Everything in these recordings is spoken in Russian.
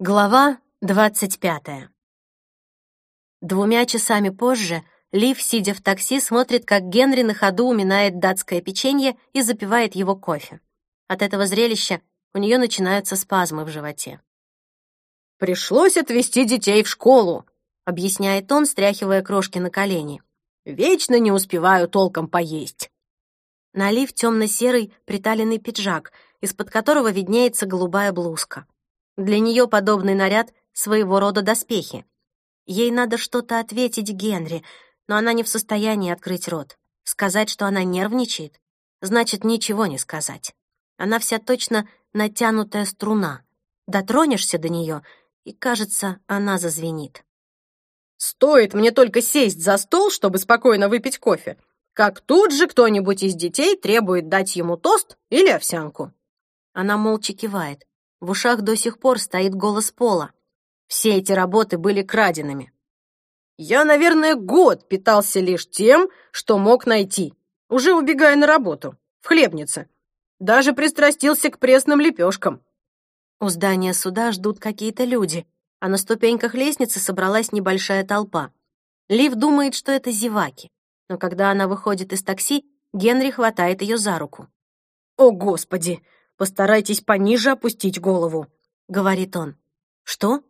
Глава двадцать пятая. Двумя часами позже Лив, сидя в такси, смотрит, как Генри на ходу уминает датское печенье и запивает его кофе. От этого зрелища у нее начинаются спазмы в животе. «Пришлось отвезти детей в школу», — объясняет он, стряхивая крошки на колени. «Вечно не успеваю толком поесть». На Лив темно-серый приталенный пиджак, из-под которого виднеется голубая блузка. Для нее подобный наряд — своего рода доспехи. Ей надо что-то ответить Генри, но она не в состоянии открыть рот. Сказать, что она нервничает, значит ничего не сказать. Она вся точно натянутая струна. Дотронешься до нее, и, кажется, она зазвенит. «Стоит мне только сесть за стол, чтобы спокойно выпить кофе, как тут же кто-нибудь из детей требует дать ему тост или овсянку». Она молча кивает. В ушах до сих пор стоит голос Пола. Все эти работы были краденными. Я, наверное, год питался лишь тем, что мог найти, уже убегая на работу, в хлебнице. Даже пристрастился к пресным лепешкам. У здания суда ждут какие-то люди, а на ступеньках лестницы собралась небольшая толпа. Лив думает, что это зеваки, но когда она выходит из такси, Генри хватает ее за руку. «О, Господи! Постарайтесь пониже опустить голову», — говорит он. «Что?»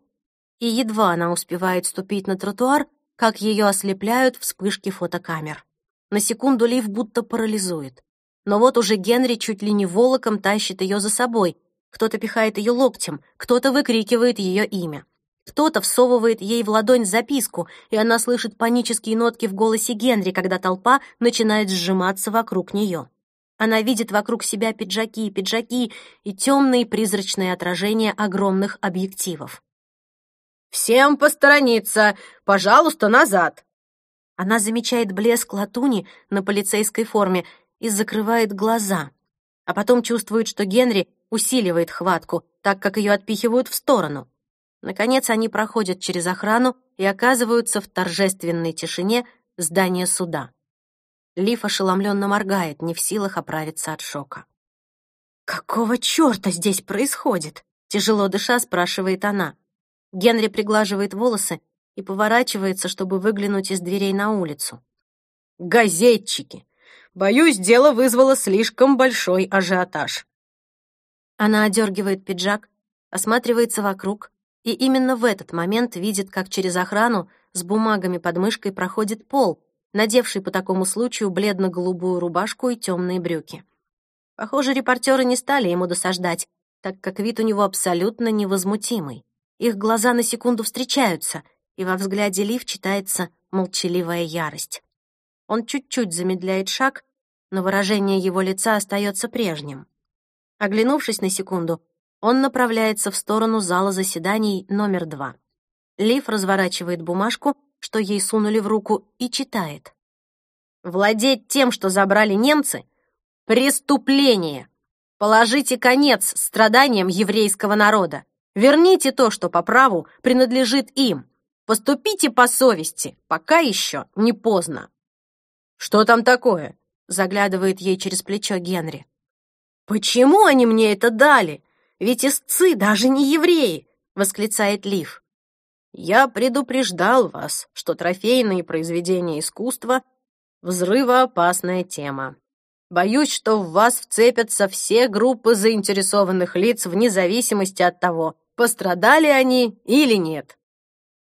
И едва она успевает ступить на тротуар, как ее ослепляют вспышки фотокамер. На секунду Лив будто парализует. Но вот уже Генри чуть ли не волоком тащит ее за собой. Кто-то пихает ее локтем, кто-то выкрикивает ее имя. Кто-то всовывает ей в ладонь записку, и она слышит панические нотки в голосе Генри, когда толпа начинает сжиматься вокруг нее. Она видит вокруг себя пиджаки, пиджаки и темные призрачные отражения огромных объективов. «Всем посторониться! Пожалуйста, назад!» Она замечает блеск латуни на полицейской форме и закрывает глаза, а потом чувствует, что Генри усиливает хватку, так как ее отпихивают в сторону. Наконец они проходят через охрану и оказываются в торжественной тишине здания суда. Лиф ошеломленно моргает, не в силах оправиться от шока. «Какого чёрта здесь происходит?» Тяжело дыша, спрашивает она. Генри приглаживает волосы и поворачивается, чтобы выглянуть из дверей на улицу. «Газетчики! Боюсь, дело вызвало слишком большой ажиотаж». Она одергивает пиджак, осматривается вокруг, и именно в этот момент видит, как через охрану с бумагами под мышкой проходит пол, надевший по такому случаю бледно-голубую рубашку и темные брюки. Похоже, репортеры не стали ему досаждать, так как вид у него абсолютно невозмутимый. Их глаза на секунду встречаются, и во взгляде Лив читается молчаливая ярость. Он чуть-чуть замедляет шаг, но выражение его лица остается прежним. Оглянувшись на секунду, он направляется в сторону зала заседаний номер два. Лив разворачивает бумажку что ей сунули в руку, и читает. «Владеть тем, что забрали немцы — преступление! Положите конец страданиям еврейского народа! Верните то, что по праву принадлежит им! Поступите по совести, пока еще не поздно!» «Что там такое?» — заглядывает ей через плечо Генри. «Почему они мне это дали? Ведь истцы даже не евреи!» — восклицает Лив. Я предупреждал вас, что трофейные произведения искусства — взрывоопасная тема. Боюсь, что в вас вцепятся все группы заинтересованных лиц вне зависимости от того, пострадали они или нет.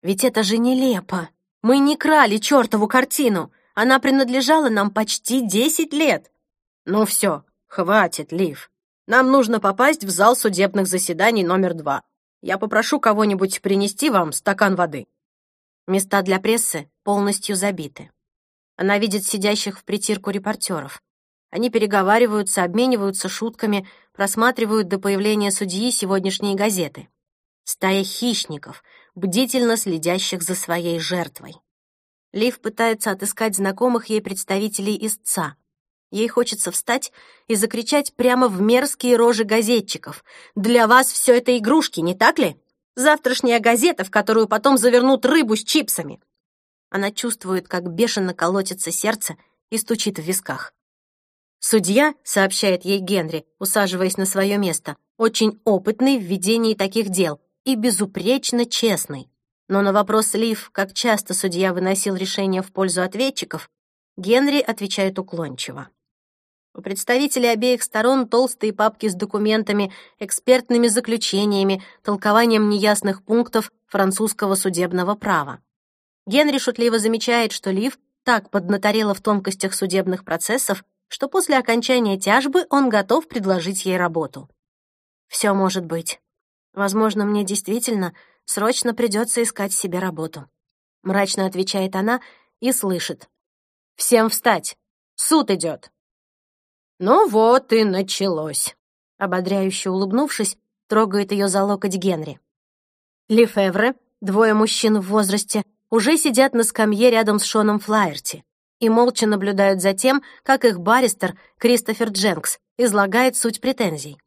Ведь это же нелепо. Мы не крали чертову картину. Она принадлежала нам почти десять лет. Ну все, хватит, Лив. Нам нужно попасть в зал судебных заседаний номер два. Я попрошу кого-нибудь принести вам стакан воды». Места для прессы полностью забиты. Она видит сидящих в притирку репортеров. Они переговариваются, обмениваются шутками, просматривают до появления судьи сегодняшние газеты. Стая хищников, бдительно следящих за своей жертвой. Лив пытается отыскать знакомых ей представителей истца. Ей хочется встать и закричать прямо в мерзкие рожи газетчиков. «Для вас все это игрушки, не так ли? Завтрашняя газета, в которую потом завернут рыбу с чипсами!» Она чувствует, как бешено колотится сердце и стучит в висках. Судья, сообщает ей Генри, усаживаясь на свое место, очень опытный в ведении таких дел и безупречно честный. Но на вопрос Лив, как часто судья выносил решение в пользу ответчиков, Генри отвечает уклончиво. У представителей обеих сторон толстые папки с документами, экспертными заключениями, толкованием неясных пунктов французского судебного права. Генри шутливо замечает, что Лив так поднаторела в тонкостях судебных процессов, что после окончания тяжбы он готов предложить ей работу. Все может быть. Возможно, мне действительно срочно придется искать себе работу. Мрачно отвечает она и слышит. «Всем встать! Суд идет!» «Ну вот и началось!» Ободряюще улыбнувшись, трогает ее за локоть Генри. Лефевре, двое мужчин в возрасте, уже сидят на скамье рядом с Шоном Флаерти и молча наблюдают за тем, как их баристер Кристофер Дженкс излагает суть претензий.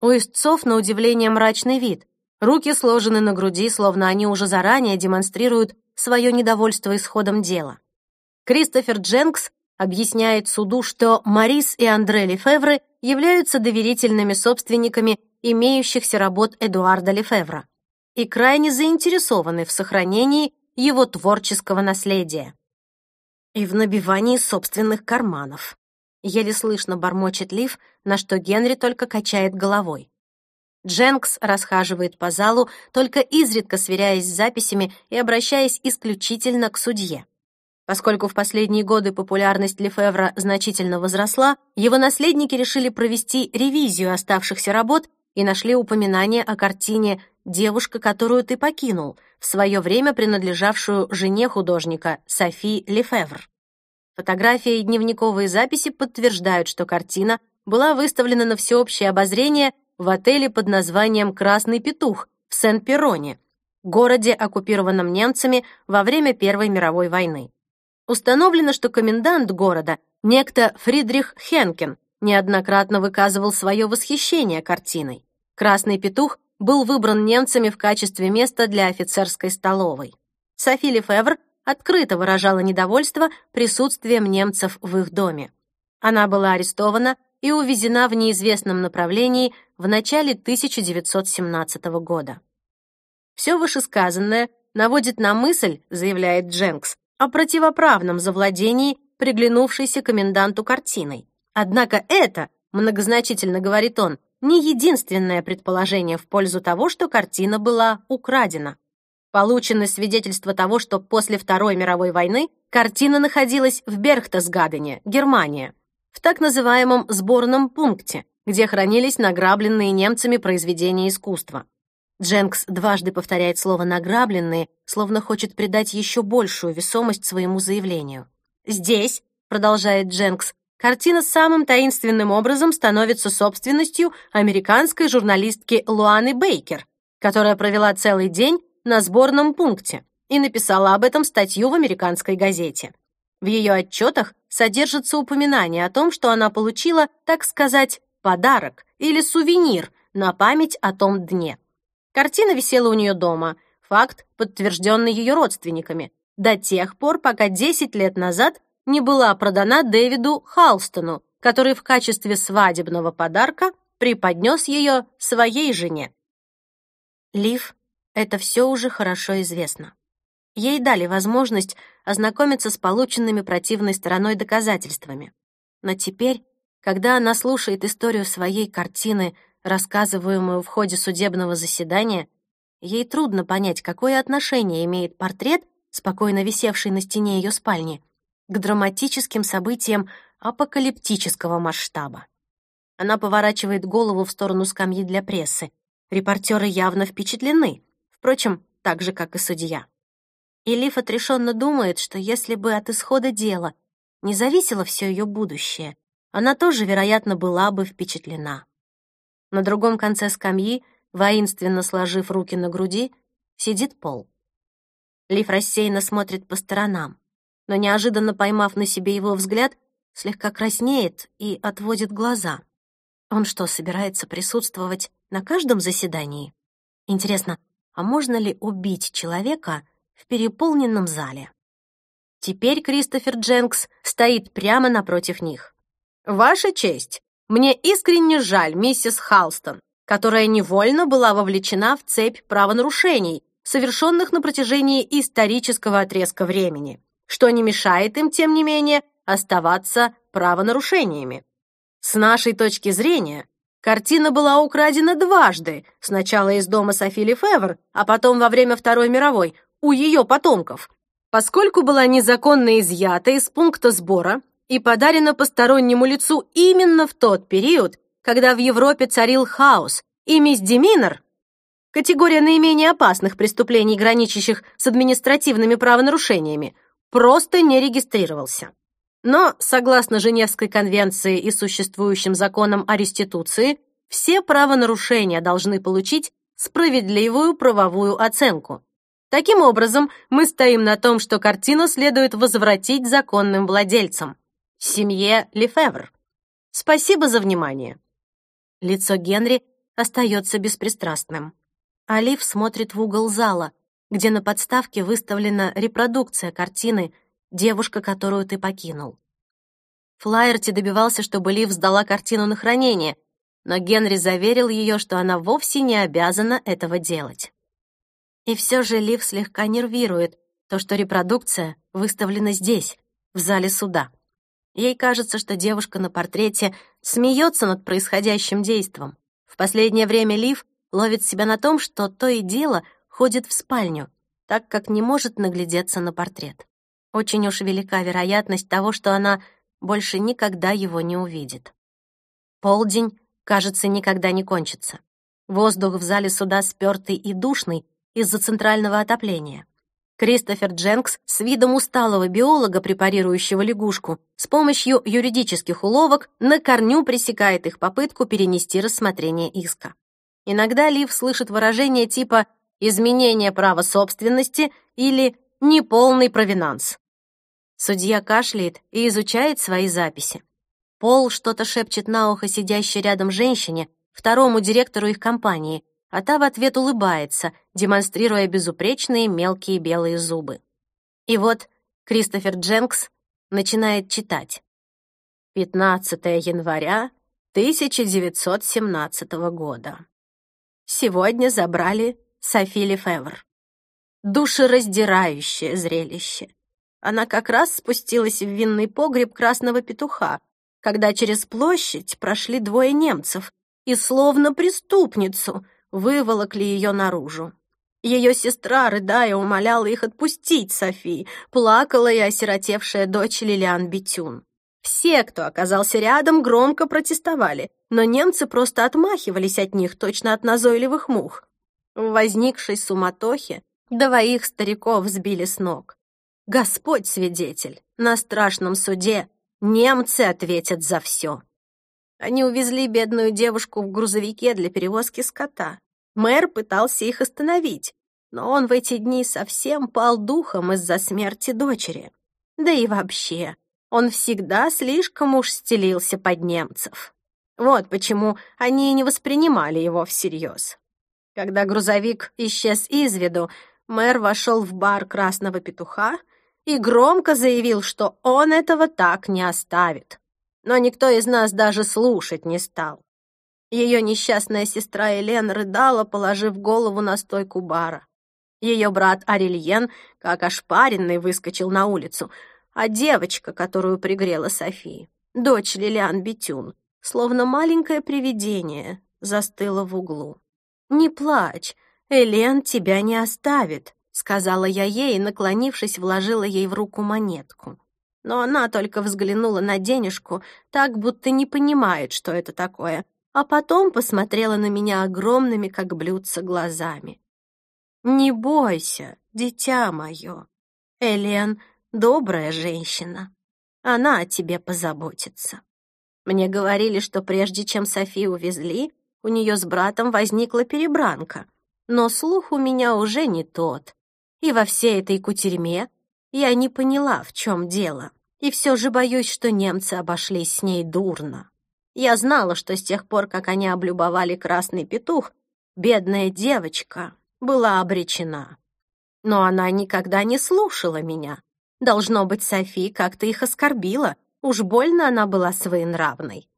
У истцов, на удивление, мрачный вид. Руки сложены на груди, словно они уже заранее демонстрируют свое недовольство исходом дела. Кристофер Дженкс объясняет суду, что Марис и Андре Лефевры являются доверительными собственниками имеющихся работ Эдуарда Лефевра и крайне заинтересованы в сохранении его творческого наследия и в набивании собственных карманов. Еле слышно бормочет Лив, на что Генри только качает головой. Дженкс расхаживает по залу, только изредка сверяясь с записями и обращаясь исключительно к судье. Поскольку в последние годы популярность Лефевра значительно возросла, его наследники решили провести ревизию оставшихся работ и нашли упоминание о картине «Девушка, которую ты покинул», в свое время принадлежавшую жене художника Софи Лефевр. Фотографии и дневниковые записи подтверждают, что картина была выставлена на всеобщее обозрение в отеле под названием «Красный петух» в Сен-Пероне, городе, оккупированном немцами во время Первой мировой войны. Установлено, что комендант города, некто Фридрих Хенкен, неоднократно выказывал свое восхищение картиной. «Красный петух» был выбран немцами в качестве места для офицерской столовой. Софи Лефевр открыто выражала недовольство присутствием немцев в их доме. Она была арестована и увезена в неизвестном направлении в начале 1917 года. Все вышесказанное наводит на мысль, заявляет Дженкс, о противоправном завладении приглянувшейся коменданту картиной. Однако это, многозначительно говорит он, не единственное предположение в пользу того, что картина была украдена. Получено свидетельство того, что после Второй мировой войны картина находилась в Берхтесгадене, Германия, в так называемом сборном пункте, где хранились награбленные немцами произведения искусства. Дженкс дважды повторяет слово «награбленные», словно хочет придать еще большую весомость своему заявлению. «Здесь», — продолжает Дженкс, картина самым таинственным образом становится собственностью американской журналистки Луаны Бейкер, которая провела целый день на сборном пункте и написала об этом статью в американской газете. В ее отчетах содержится упоминание о том, что она получила, так сказать, подарок или сувенир на память о том дне. Картина висела у нее дома, факт, подтвержденный ее родственниками, до тех пор, пока 10 лет назад не была продана Дэвиду Халстону, который в качестве свадебного подарка преподнес ее своей жене. Лив это все уже хорошо известно. Ей дали возможность ознакомиться с полученными противной стороной доказательствами. Но теперь, когда она слушает историю своей картины, рассказываемую в ходе судебного заседания, ей трудно понять, какое отношение имеет портрет, спокойно висевший на стене ее спальни, к драматическим событиям апокалиптического масштаба. Она поворачивает голову в сторону скамьи для прессы. Репортеры явно впечатлены. Впрочем, так же, как и судья. И Лив отрешенно думает, что если бы от исхода дела не зависело все ее будущее, она тоже, вероятно, была бы впечатлена. На другом конце скамьи, воинственно сложив руки на груди, сидит Пол. Лив рассеянно смотрит по сторонам, но, неожиданно поймав на себе его взгляд, слегка краснеет и отводит глаза. Он что, собирается присутствовать на каждом заседании? Интересно, а можно ли убить человека в переполненном зале. Теперь Кристофер Дженкс стоит прямо напротив них. «Ваша честь, мне искренне жаль, миссис Халстон, которая невольно была вовлечена в цепь правонарушений, совершенных на протяжении исторического отрезка времени, что не мешает им, тем не менее, оставаться правонарушениями. С нашей точки зрения, картина была украдена дважды, сначала из дома Софи Лефевр, а потом во время Второй мировой, у ее потомков, поскольку была незаконно изъята из пункта сбора и подарена постороннему лицу именно в тот период, когда в Европе царил хаос, и мисдеминор, категория наименее опасных преступлений, граничащих с административными правонарушениями, просто не регистрировался. Но, согласно Женевской конвенции и существующим законам о реституции, все правонарушения должны получить справедливую правовую оценку. Таким образом, мы стоим на том, что картину следует возвратить законным владельцам — семье Лефевр. Спасибо за внимание. Лицо Генри остается беспристрастным. Алиф смотрит в угол зала, где на подставке выставлена репродукция картины «Девушка, которую ты покинул». Флайерти добивался, чтобы Лив сдала картину на хранение, но Генри заверил ее, что она вовсе не обязана этого делать. И все же Лив слегка нервирует то, что репродукция выставлена здесь, в зале суда. Ей кажется, что девушка на портрете смеется над происходящим действом. В последнее время Лив ловит себя на том, что то и дело ходит в спальню, так как не может наглядеться на портрет. Очень уж велика вероятность того, что она больше никогда его не увидит. Полдень, кажется, никогда не кончится. Воздух в зале суда спёртый и душный, из-за центрального отопления. Кристофер Дженкс с видом усталого биолога, препарирующего лягушку, с помощью юридических уловок на корню пресекает их попытку перенести рассмотрение иска. Иногда Лив слышит выражение типа «изменение права собственности» или «неполный провинанс». Судья кашляет и изучает свои записи. Пол что-то шепчет на ухо сидящей рядом женщине, второму директору их компании, а та в ответ улыбается, демонстрируя безупречные мелкие белые зубы. И вот Кристофер Дженкс начинает читать. 15 января 1917 года. Сегодня забрали Софи Лефевр. Душераздирающее зрелище. Она как раз спустилась в винный погреб красного петуха, когда через площадь прошли двое немцев и словно преступницу выволокли ее наружу. Ее сестра, рыдая, умоляла их отпустить Софи, плакала и осиротевшая дочь Лилиан Битюн. Все, кто оказался рядом, громко протестовали, но немцы просто отмахивались от них, точно от назойливых мух. В возникшей суматохе двоих стариков сбили с ног. Господь свидетель, на страшном суде немцы ответят за все. Они увезли бедную девушку в грузовике для перевозки скота. Мэр пытался их остановить, но он в эти дни совсем пал духом из-за смерти дочери. Да и вообще, он всегда слишком уж стелился под немцев. Вот почему они и не воспринимали его всерьез. Когда грузовик исчез из виду, мэр вошел в бар «Красного петуха» и громко заявил, что он этого так не оставит. Но никто из нас даже слушать не стал. Ее несчастная сестра Элен рыдала, положив голову на стойку бара. Ее брат Арельен, как ошпаренный, выскочил на улицу, а девочка, которую пригрела София, дочь Лилиан Битюн, словно маленькое привидение, застыла в углу. «Не плачь, Элен тебя не оставит», — сказала я ей, наклонившись, вложила ей в руку монетку. Но она только взглянула на денежку, так будто не понимает, что это такое — а потом посмотрела на меня огромными, как блюдца, глазами. «Не бойся, дитя мое. Элен — добрая женщина. Она о тебе позаботится». Мне говорили, что прежде чем Софи увезли, у нее с братом возникла перебранка. Но слух у меня уже не тот. И во всей этой кутерьме я не поняла, в чем дело. И все же боюсь, что немцы обошлись с ней дурно. Я знала, что с тех пор, как они облюбовали красный петух, бедная девочка была обречена. Но она никогда не слушала меня. Должно быть, Софи как-то их оскорбила, уж больно она была своенравной.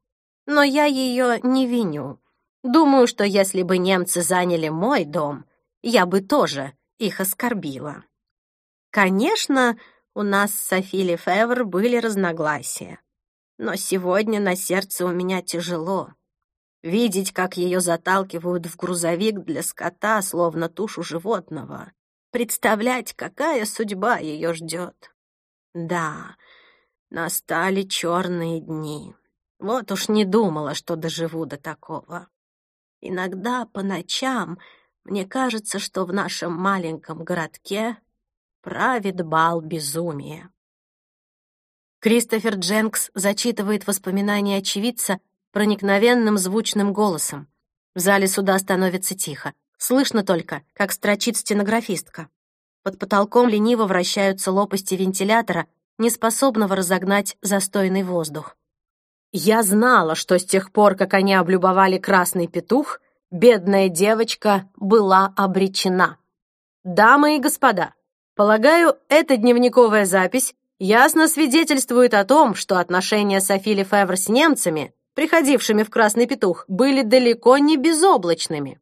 Но я ее не виню. Думаю, что если бы немцы заняли мой дом, я бы тоже их оскорбила. Конечно, у нас с Софи Лефевр были разногласия. Но сегодня на сердце у меня тяжело. Видеть, как ее заталкивают в грузовик для скота, словно тушу животного. Представлять, какая судьба ее ждет. Да, настали черные дни. Вот уж не думала, что доживу до такого. Иногда по ночам мне кажется, что в нашем маленьком городке правит бал безумия. Кристофер Дженкс зачитывает воспоминания очевидца проникновенным звучным голосом. В зале суда становится тихо. Слышно только, как строчит стенографистка. Под потолком лениво вращаются лопасти вентилятора, неспособного разогнать застойный воздух. Я знала, что с тех пор, как они облюбовали красный петух, бедная девочка была обречена. Дамы и господа, полагаю, эта дневниковая запись ясно свидетельствует о том, что отношения Софи Лефевр с немцами, приходившими в Красный Петух, были далеко не безоблачными.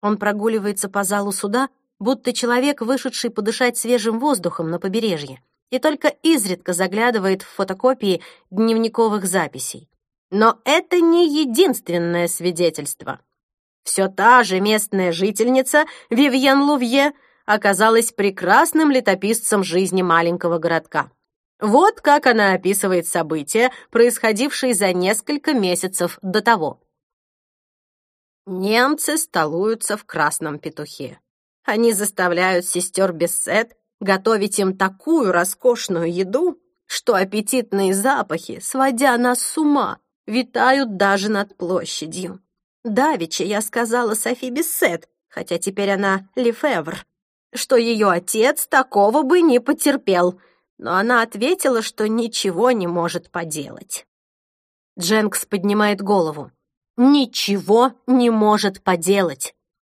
Он прогуливается по залу суда, будто человек, вышедший подышать свежим воздухом на побережье, и только изредка заглядывает в фотокопии дневниковых записей. Но это не единственное свидетельство. Все та же местная жительница Вивьен Лувье оказалась прекрасным летописцем жизни маленького городка. Вот как она описывает события, происходившие за несколько месяцев до того. Немцы столуются в красном петухе. Они заставляют сестер Бессет готовить им такую роскошную еду, что аппетитные запахи, сводя нас с ума, витают даже над площадью. Давеча я сказала Софи Бессет, хотя теперь она Лефевр, что ее отец такого бы не потерпел, но она ответила, что ничего не может поделать. Дженкс поднимает голову. Ничего не может поделать.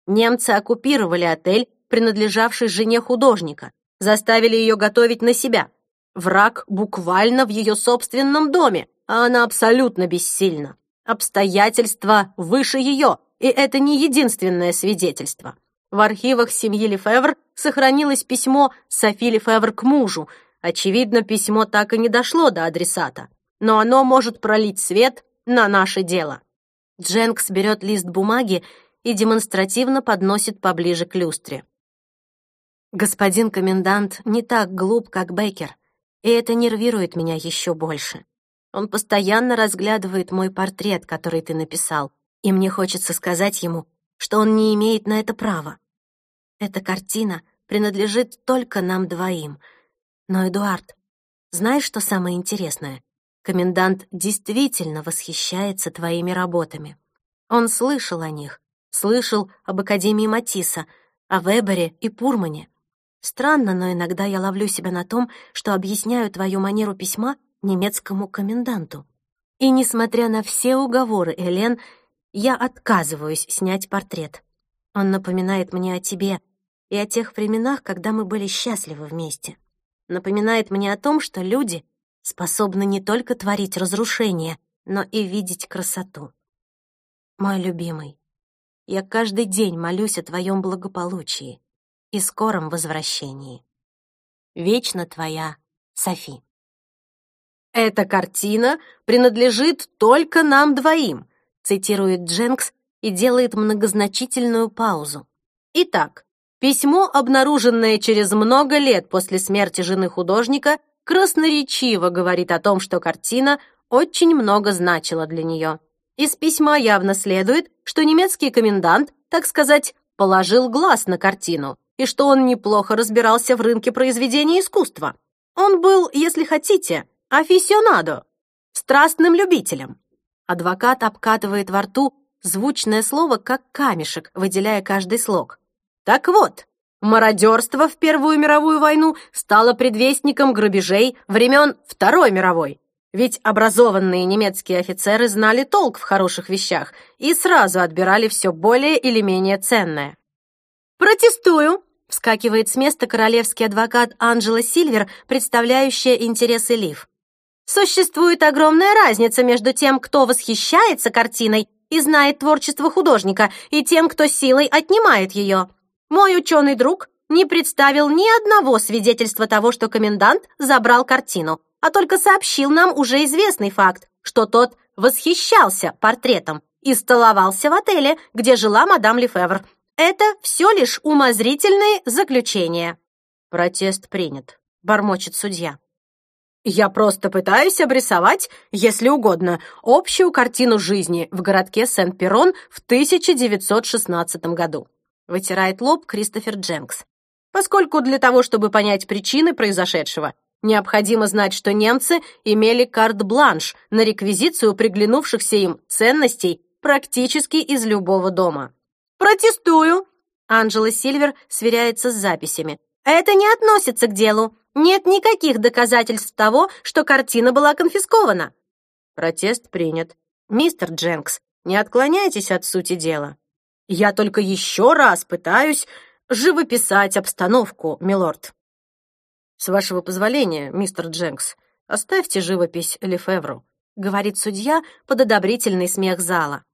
Немцы оккупировали отель, принадлежавший жене художника, заставили ее готовить на себя. Враг буквально в ее собственном доме, а она абсолютно бессильна. Обстоятельства выше ее, и это не единственное свидетельство. В архивах семьи Лефевр сохранилось письмо Софи Лефевр к мужу, Очевидно, письмо так и не дошло до адресата, но оно может пролить свет на наше дело. Дженкс берет лист бумаги и демонстративно подносит поближе к люстре. Господин комендант не так глуп, как Бейкер, и это нервирует меня еще больше. Он постоянно разглядывает мой портрет, который ты написал, и мне хочется сказать ему, что он не имеет на это права. Эта картина принадлежит только нам двоим — но, Эдуард, знаешь, что самое интересное? Комендант действительно восхищается твоими работами. Он слышал о них, слышал об Академии Матисса, о Вебере и Пурмане. Странно, но иногда я ловлю себя на том, что объясняю твою манеру письма немецкому коменданту. И несмотря на все уговоры Элен, я отказываюсь снять портрет. Он напоминает мне о тебе и о тех временах, когда мы были счастливы вместе напоминает мне о том, что люди способны не только творить разрушение, но и видеть красоту. Мой любимый, я каждый день молюсь о твоем благополучии и скором возвращении. Вечно твоя Софи. «Эта картина принадлежит только нам двоим», цитирует Дженкс и делает многозначительную паузу. Итак, Письмо, обнаруженное через много лет после смерти жены художника, красноречиво говорит о том, что картина очень много значила для нее. Из письма явно следует, что немецкий комендант, так сказать, положил глаз на картину, и что он неплохо разбирался в рынке произведений искусства. Он был, если хотите, афисионадо, страстным любителем. Адвокат обкатывает во рту звучное слово, как камешек, выделяя каждый слог. Так вот, мародерство в Первую мировую войну стало предвестником грабежей времен Второй мировой. Ведь образованные немецкие офицеры знали толк в хороших вещах и сразу отбирали все более или менее ценное. «Протестую!» — вскакивает с места королевский адвокат Анджела Сильвер, представляющая интересы Лив. «Существует огромная разница между тем, кто восхищается картиной, и знает творчество художника, и тем, кто силой отнимает ее. Мой ученый друг не представил ни одного свидетельства того, что комендант забрал картину, а только сообщил нам уже известный факт, что тот восхищался портретом и столовался в отеле, где жила мадам Лефевр. Это все лишь умозрительные заключения. Протест принят, бормочет судья. Я просто пытаюсь обрисовать, если угодно, общую картину жизни в городке Сент-Перрон в 1916 году. Вытирает лоб Кристофер Дженкс. Поскольку для того, чтобы понять причины произошедшего, необходимо знать, что немцы имели карт-бланш на реквизицию приглянувшихся им ценностей практически из любого дома. «Протестую!» Анжела Сильвер сверяется с записями. «Это не относится к делу. Нет никаких доказательств того, что картина была конфискована». Протест принят. Мистер Дженкс, не отклоняйтесь от сути дела. Я только еще раз пытаюсь живописать обстановку, милорд. С вашего позволения, мистер Дженкс, оставьте живопись Лефевру, говорит судья под одобрительный смех зала.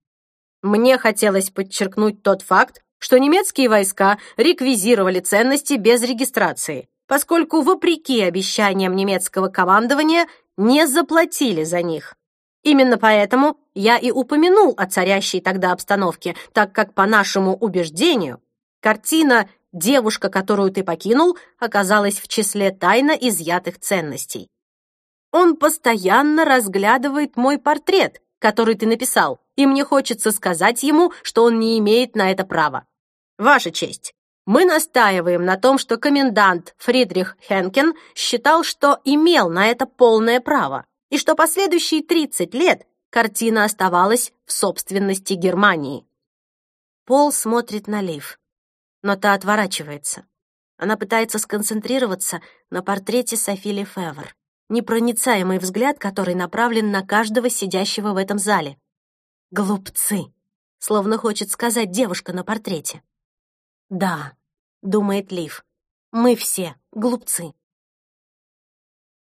Мне хотелось подчеркнуть тот факт, что немецкие войска реквизировали ценности без регистрации, поскольку, вопреки обещаниям немецкого командования, не заплатили за них. Именно поэтому я и упомянул о царящей тогда обстановке, так как, по нашему убеждению, картина «Девушка, которую ты покинул» оказалась в числе тайно изъятых ценностей. Он постоянно разглядывает мой портрет, который ты написал, и мне хочется сказать ему, что он не имеет на это права. Ваша честь, мы настаиваем на том, что комендант Фридрих Хенкен считал, что имел на это полное право и что последующие 30 лет картина оставалась в собственности Германии. Пол смотрит на Лив, но та отворачивается. Она пытается сконцентрироваться на портрете Софи Лефевр, непроницаемый взгляд, который направлен на каждого сидящего в этом зале. «Глупцы!» — словно хочет сказать девушка на портрете. «Да», — думает Лив, — «мы все глупцы».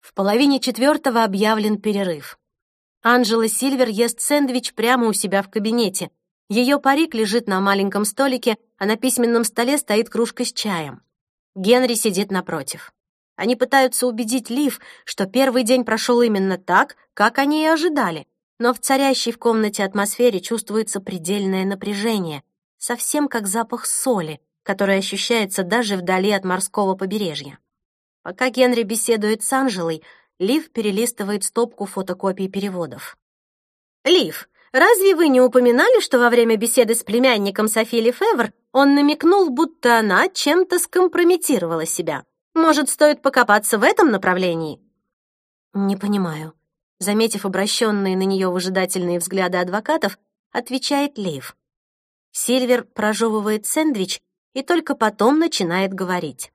В половине четвертого объявлен перерыв. Анжела Сильвер ест сэндвич прямо у себя в кабинете. Ее парик лежит на маленьком столике, а на письменном столе стоит кружка с чаем. Генри сидит напротив. Они пытаются убедить Лив, что первый день прошел именно так, как они и ожидали. Но в царящей в комнате атмосфере чувствуется предельное напряжение, совсем как запах соли, который ощущается даже вдали от морского побережья. Пока Генри беседует с Анжелой, Лив перелистывает стопку фотокопий переводов. «Лив, разве вы не упоминали, что во время беседы с племянником Софи Лефевр он намекнул, будто она чем-то скомпрометировала себя? Может, стоит покопаться в этом направлении?» «Не понимаю», заметив обращенные на нее выжидательные взгляды адвокатов, отвечает Лив. Сильвер прожевывает сэндвич и только потом начинает говорить.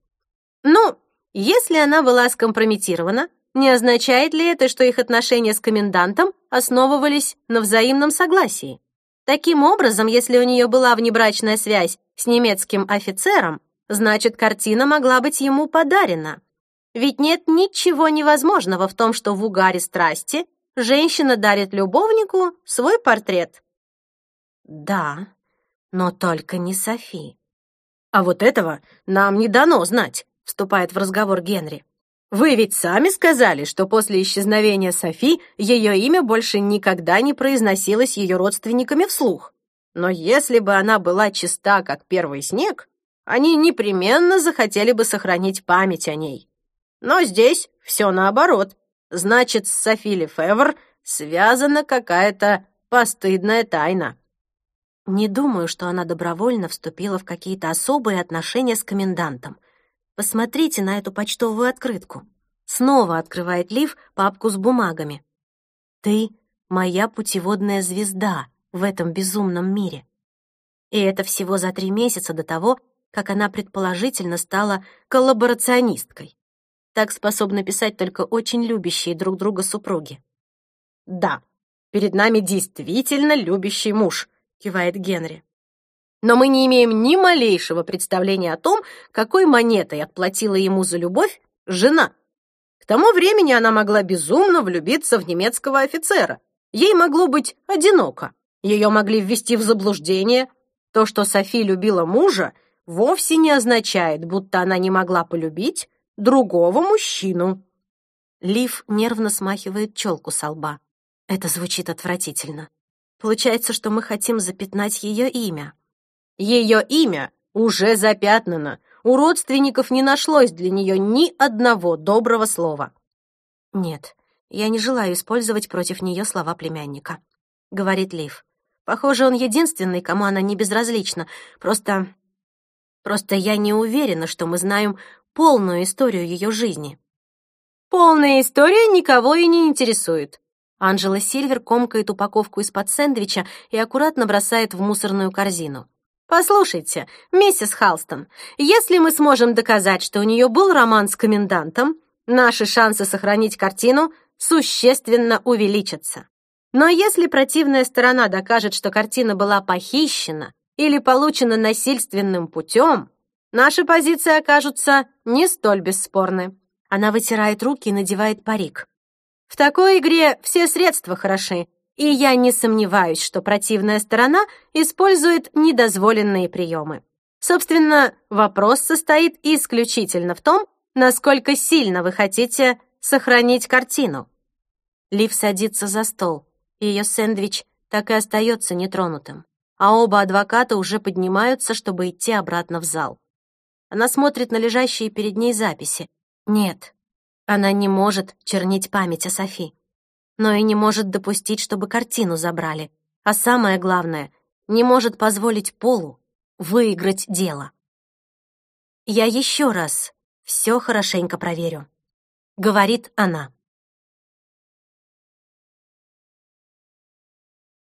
«Ну, если она была скомпрометирована, не означает ли это, что их отношения с комендантом основывались на взаимном согласии? Таким образом, если у нее была внебрачная связь с немецким офицером, значит, картина могла быть ему подарена. Ведь нет ничего невозможного в том, что в угаре страсти женщина дарит любовнику свой портрет. Да, но только не Софи. А вот этого нам не дано знать вступает в разговор Генри. «Вы ведь сами сказали, что после исчезновения Софи ее имя больше никогда не произносилось ее родственниками вслух. Но если бы она была чиста, как первый снег, они непременно захотели бы сохранить память о ней. Но здесь все наоборот. Значит, с Софи Лефевр связана какая-то постыдная тайна». Не думаю, что она добровольно вступила в какие-то особые отношения с комендантом — Посмотрите на эту почтовую открытку. Снова открывает Лив папку с бумагами. Ты — моя путеводная звезда в этом безумном мире. И это всего за три месяца до того, как она предположительно стала коллаборационисткой. Так способны писать только очень любящие друг друга супруги. «Да, перед нами действительно любящий муж», — кивает Генри но мы не имеем ни малейшего представления о том, какой монетой отплатила ему за любовь жена. К тому времени она могла безумно влюбиться в немецкого офицера. Ей могло быть одиноко. Ее могли ввести в заблуждение. То, что Софи любила мужа, вовсе не означает, будто она не могла полюбить другого мужчину. Лив нервно смахивает челку со лба. Это звучит отвратительно. Получается, что мы хотим запятнать ее имя. Ее имя уже запятнано. У родственников не нашлось для нее ни одного доброго слова. Нет, я не желаю использовать против нее слова племянника, говорит Лив. Похоже, он единственный, кому она не безразлична. Просто... Просто я не уверена, что мы знаем полную историю ее жизни. Полная история никого и не интересует. Анжела Сильвер комкает упаковку из-под сэндвича и аккуратно бросает в мусорную корзину. «Послушайте, миссис Халстон, если мы сможем доказать, что у нее был роман с комендантом, наши шансы сохранить картину существенно увеличатся. Но если противная сторона докажет, что картина была похищена или получена насильственным путем, наши позиции окажутся не столь бесспорны». Она вытирает руки и надевает парик. В такой игре все средства хороши, и я не сомневаюсь, что противная сторона использует недозволенные приемы. Собственно, вопрос состоит исключительно в том, насколько сильно вы хотите сохранить картину. Лив садится за стол. Ее сэндвич так и остается нетронутым, а оба адвоката уже поднимаются, чтобы идти обратно в зал. Она смотрит на лежащие перед ней записи. Нет, она не может чернить память о Софи, но и не может допустить, чтобы картину забрали. А самое главное, не может позволить Полу выиграть дело. «Я еще раз все хорошенько проверю», — говорит она.